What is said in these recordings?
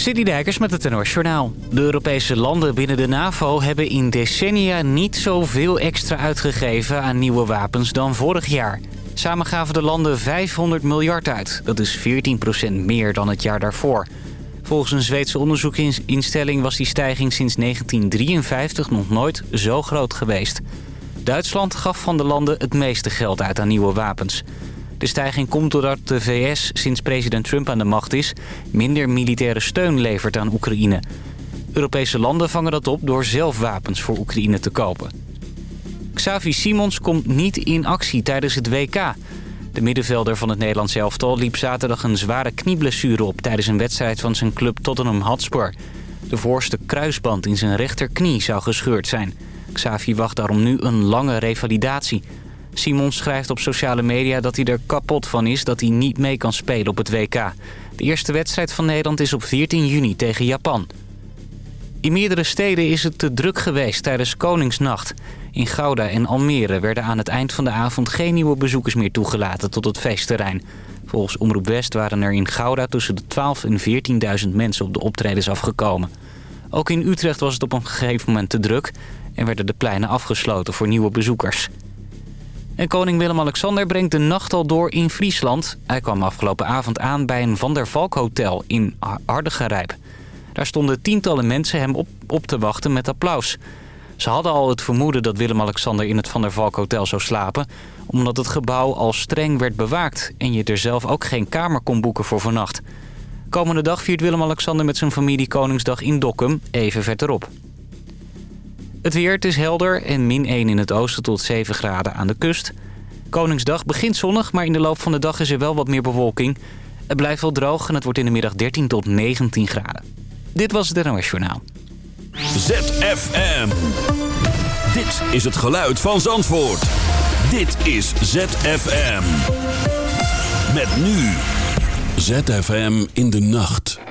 City Dijkers met het NOS Journaal. De Europese landen binnen de NAVO hebben in decennia niet zoveel extra uitgegeven aan nieuwe wapens dan vorig jaar. Samen gaven de landen 500 miljard uit. Dat is 14% meer dan het jaar daarvoor. Volgens een Zweedse onderzoeksinstelling was die stijging sinds 1953 nog nooit zo groot geweest. Duitsland gaf van de landen het meeste geld uit aan nieuwe wapens. De stijging komt doordat de VS, sinds president Trump aan de macht is... minder militaire steun levert aan Oekraïne. Europese landen vangen dat op door zelf wapens voor Oekraïne te kopen. Xavi Simons komt niet in actie tijdens het WK. De middenvelder van het Nederlands elftal liep zaterdag een zware knieblessure op... tijdens een wedstrijd van zijn club Tottenham Hotspur. De voorste kruisband in zijn rechterknie zou gescheurd zijn. Xavi wacht daarom nu een lange revalidatie... Simons schrijft op sociale media dat hij er kapot van is dat hij niet mee kan spelen op het WK. De eerste wedstrijd van Nederland is op 14 juni tegen Japan. In meerdere steden is het te druk geweest tijdens Koningsnacht. In Gouda en Almere werden aan het eind van de avond geen nieuwe bezoekers meer toegelaten tot het feestterrein. Volgens Omroep West waren er in Gouda tussen de 12 en 14.000 mensen op de optredens afgekomen. Ook in Utrecht was het op een gegeven moment te druk en werden de pleinen afgesloten voor nieuwe bezoekers. En koning Willem-Alexander brengt de nacht al door in Friesland. Hij kwam afgelopen avond aan bij een Van der Valk hotel in Hardegerijp. Daar stonden tientallen mensen hem op, op te wachten met applaus. Ze hadden al het vermoeden dat Willem-Alexander in het Van der Valk hotel zou slapen... omdat het gebouw al streng werd bewaakt... en je er zelf ook geen kamer kon boeken voor vannacht. Komende dag viert Willem-Alexander met zijn familie Koningsdag in Dokkum, even verderop. Het weer, het is helder en min 1 in het oosten tot 7 graden aan de kust. Koningsdag begint zonnig, maar in de loop van de dag is er wel wat meer bewolking. Het blijft wel droog en het wordt in de middag 13 tot 19 graden. Dit was het NOS Journaal. ZFM. Dit is het geluid van Zandvoort. Dit is ZFM. Met nu. ZFM in de nacht.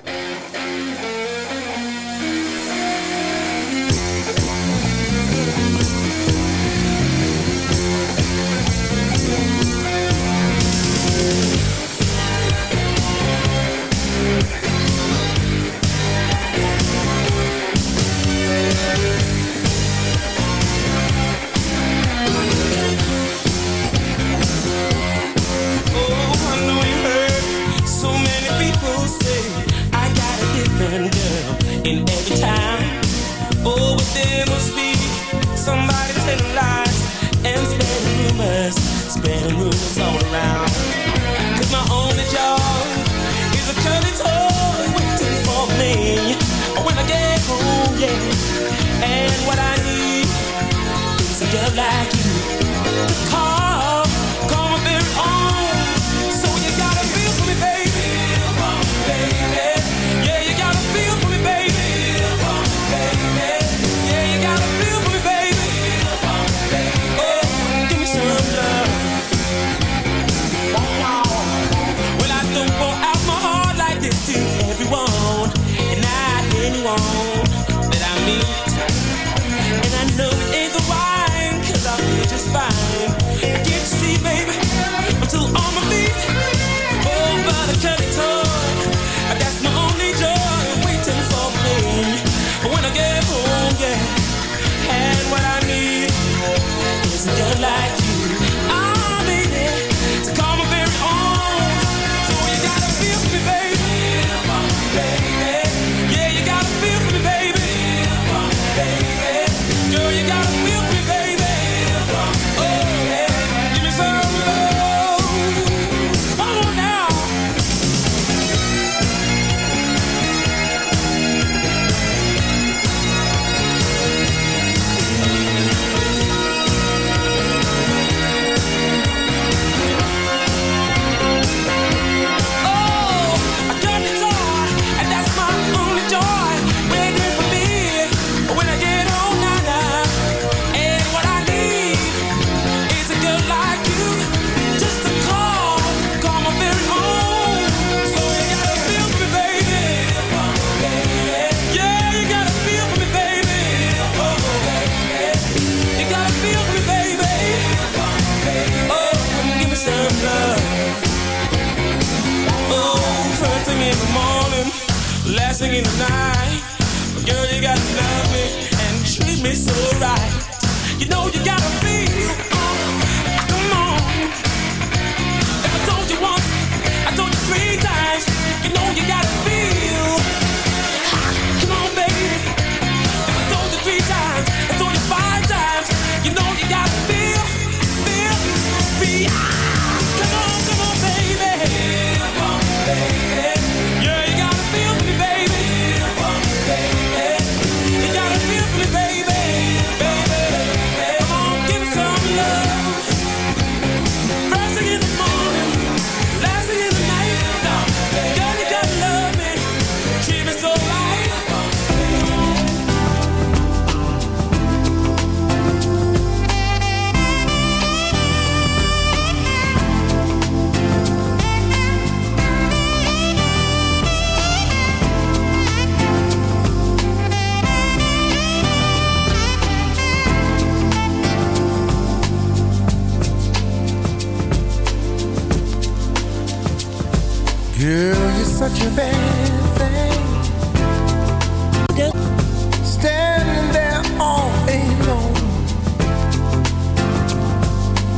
Standing there all alone,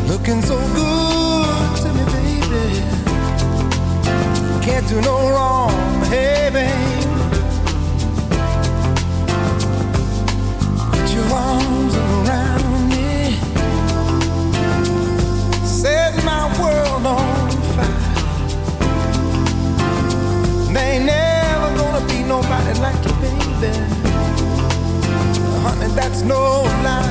looking so good to me, baby. Can't do no wrong. no lie.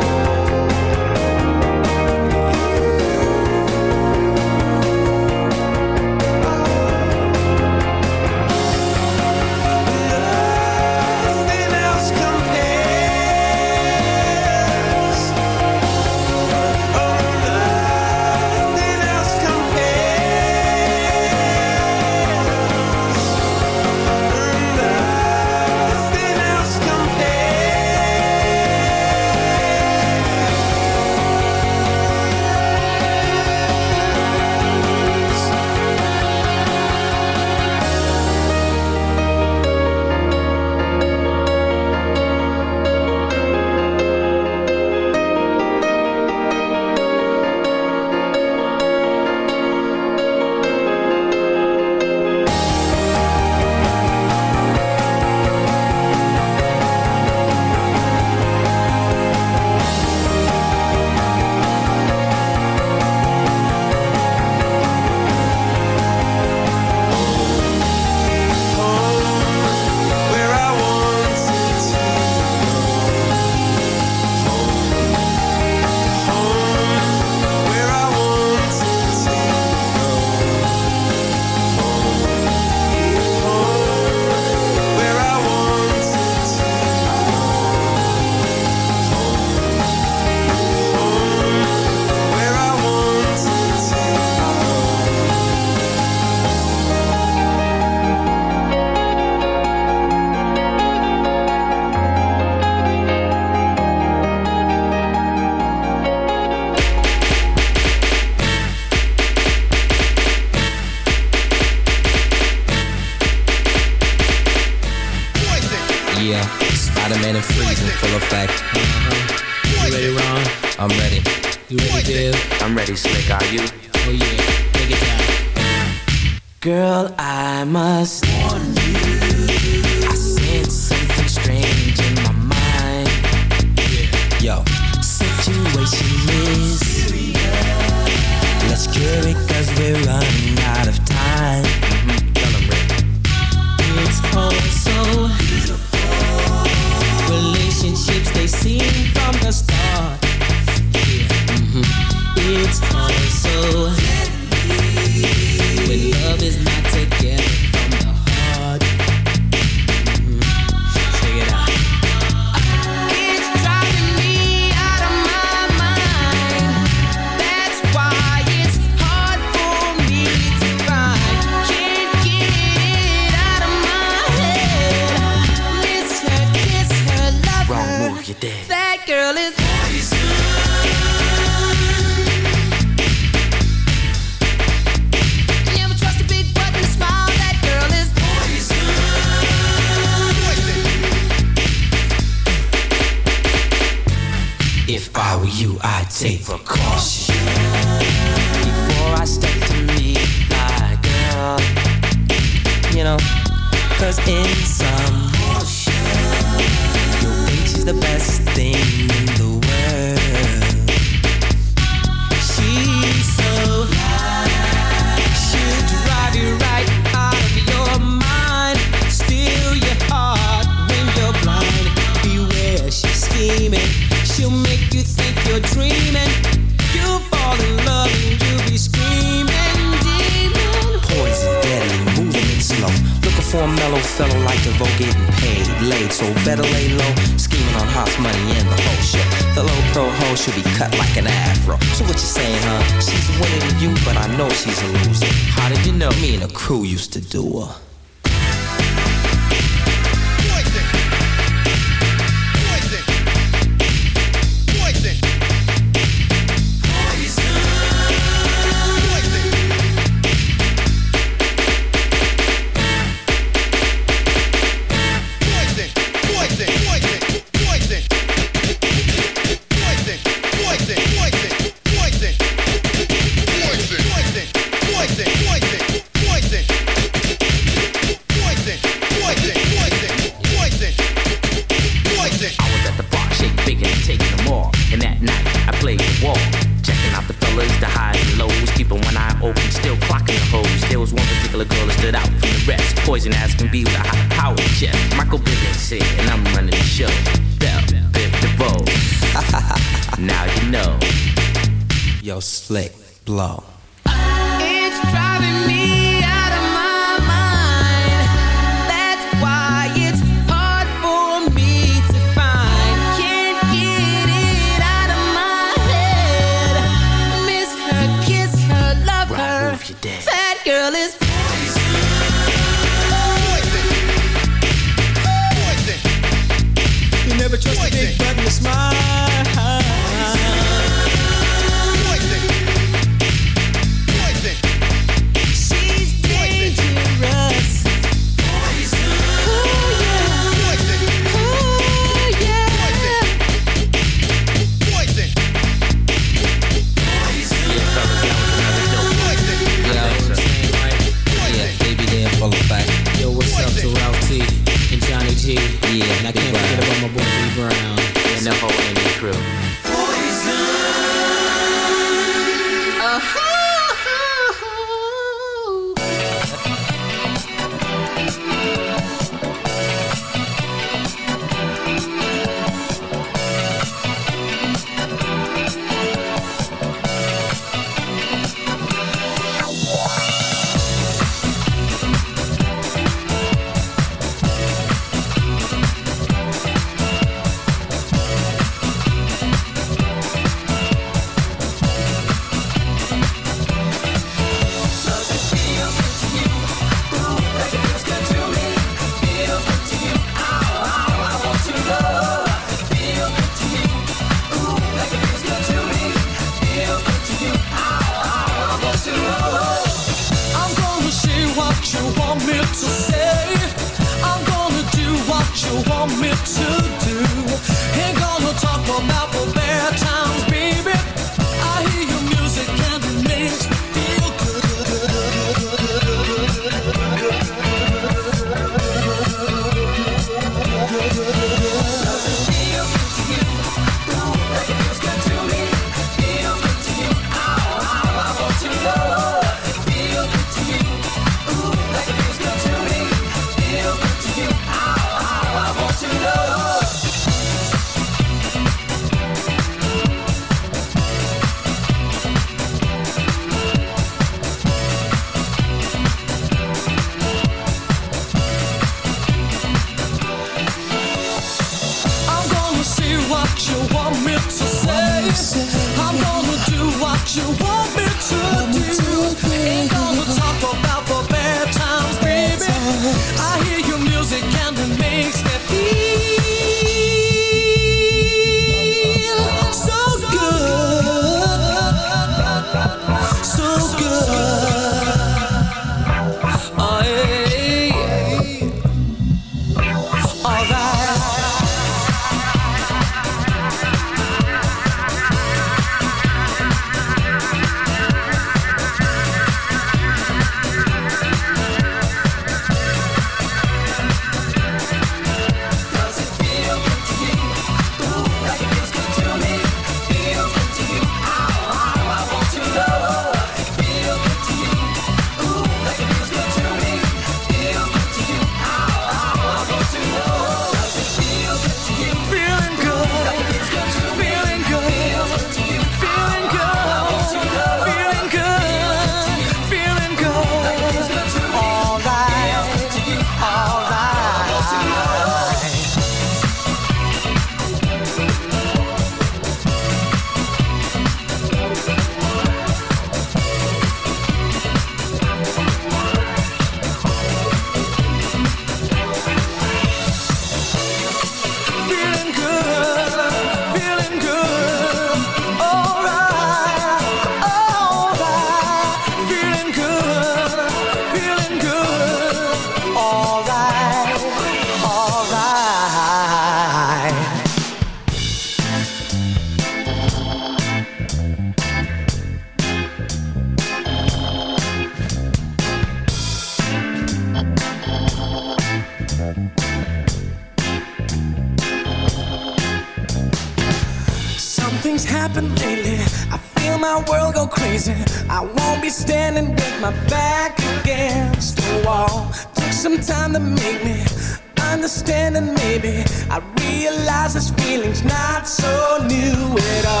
it all.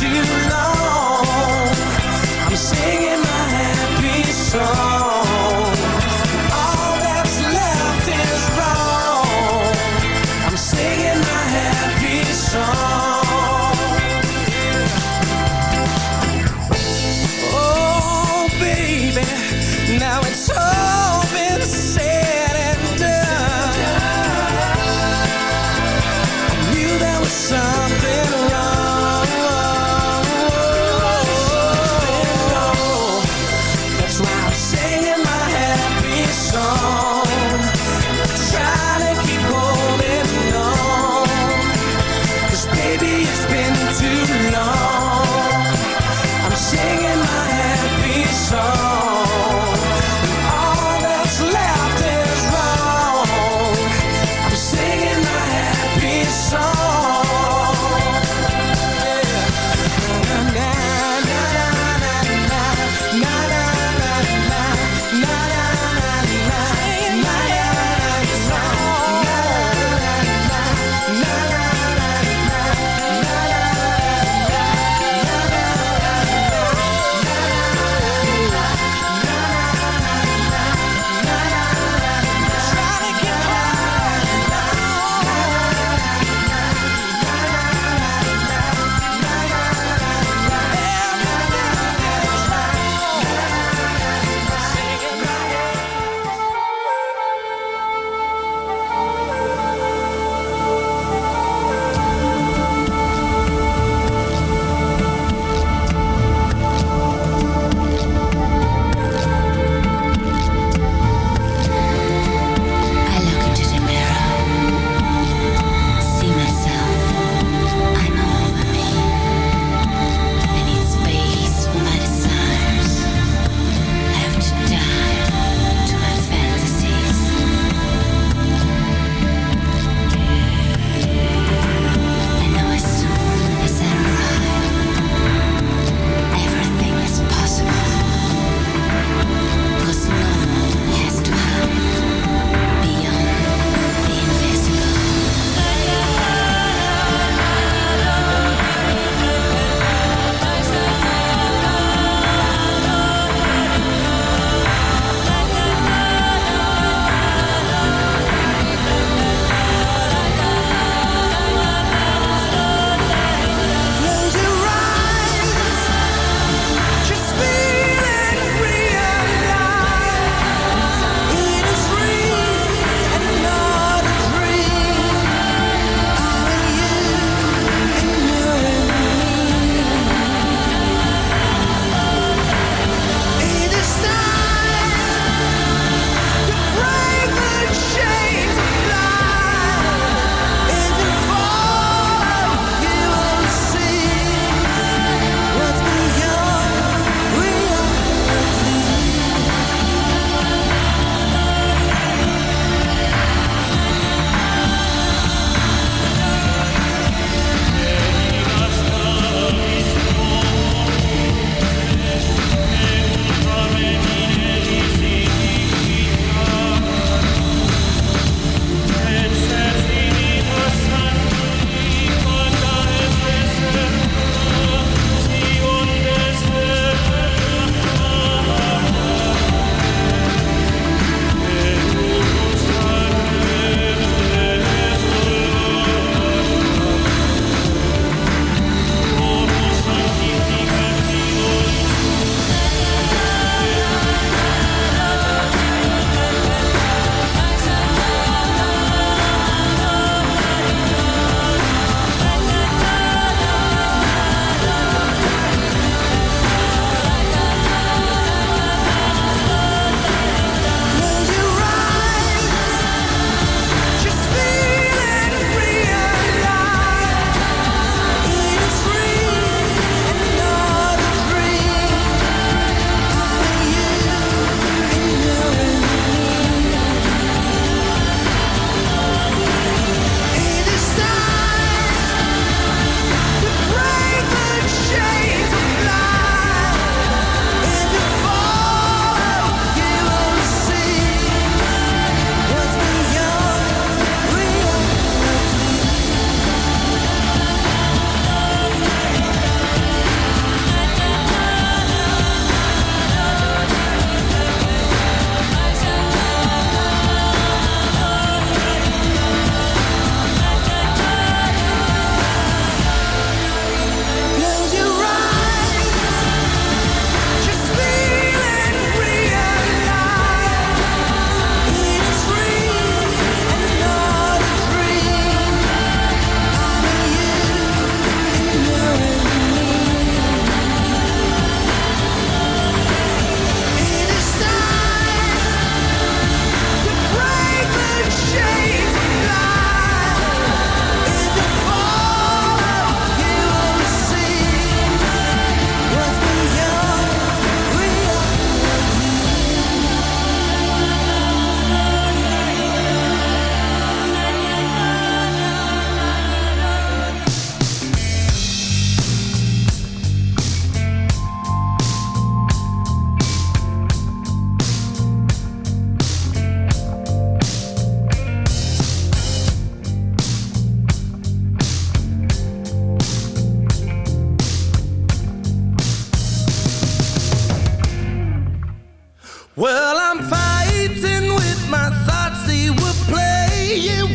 too long. I'm singing my happy song. Well, I'm fighting with my thoughts, they were playing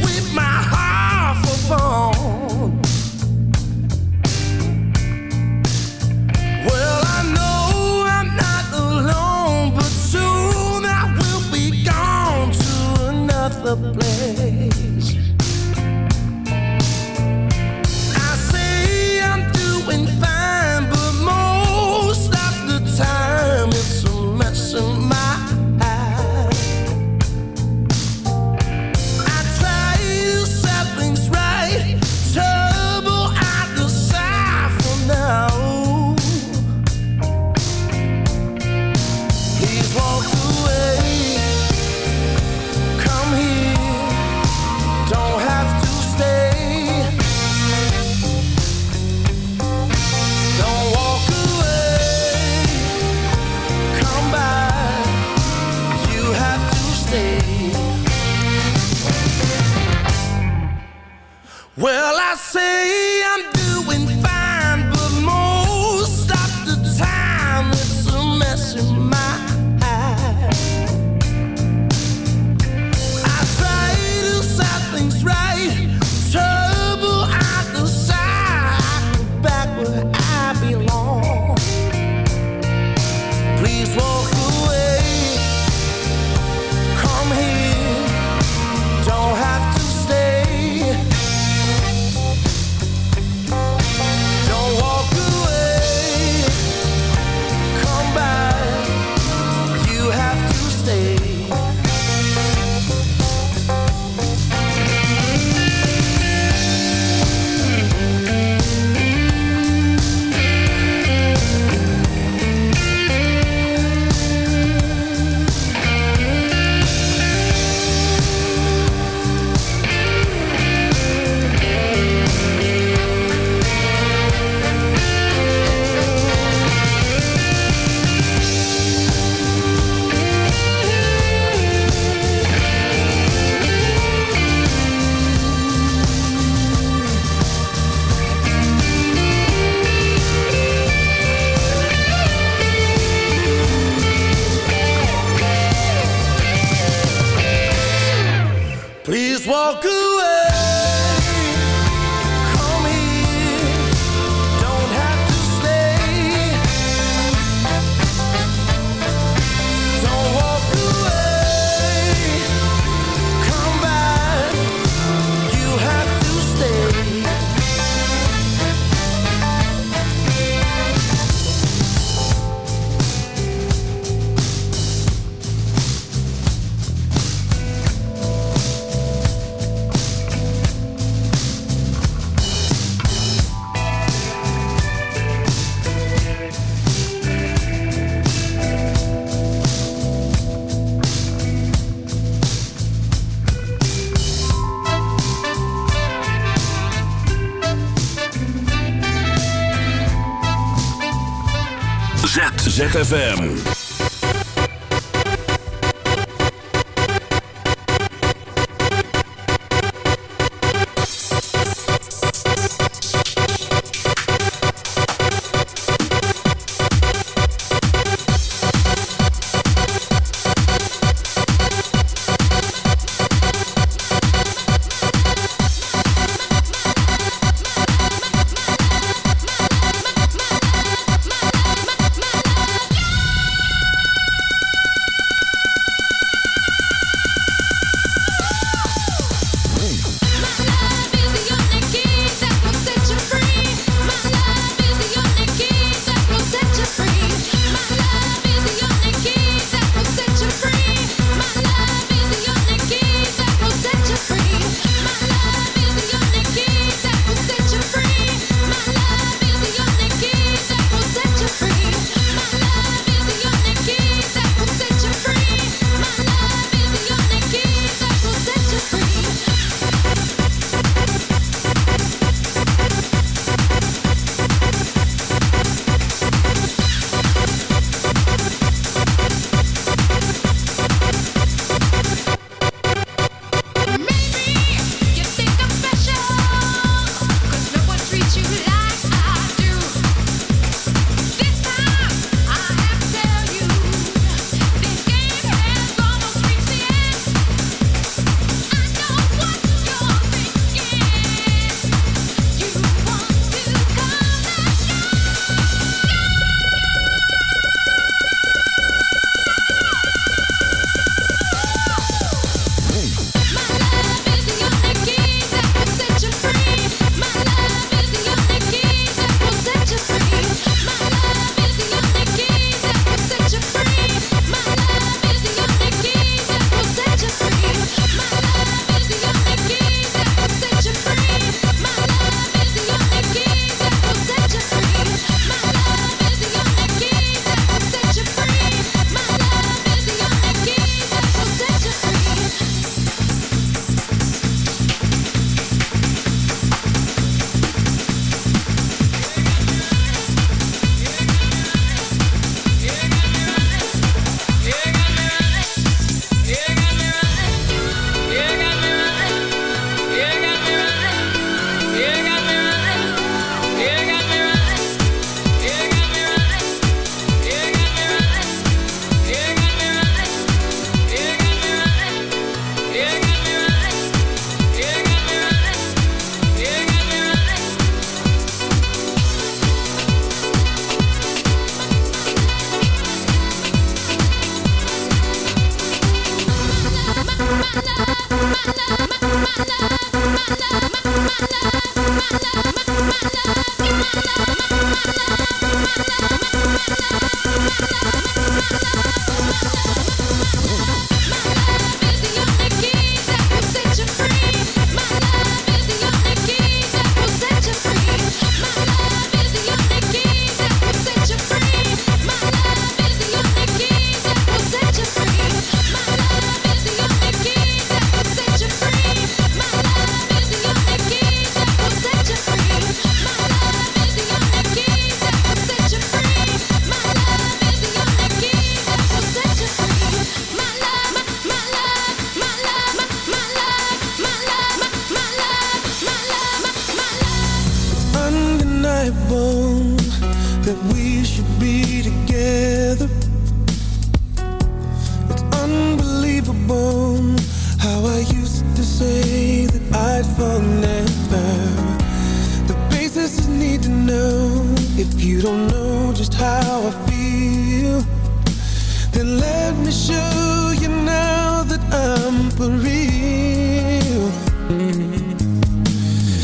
show you now that I'm for real.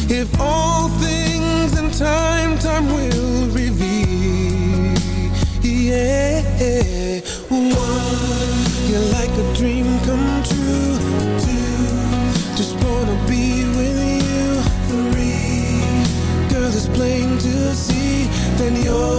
If all things in time, time will reveal. Yeah. One, you're like a dream come true. Two, just wanna be with you. Three, girl, it's plain to see. Then you're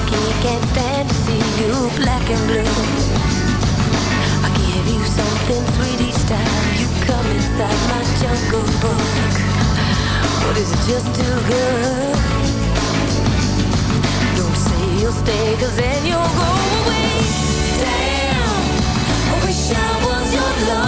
I can't stand to see you black and blue. I give you something sweet each time you come inside my jungle book. But is it just too good? Don't say you'll stay, cause then you'll go away. Damn, I wish I was your love.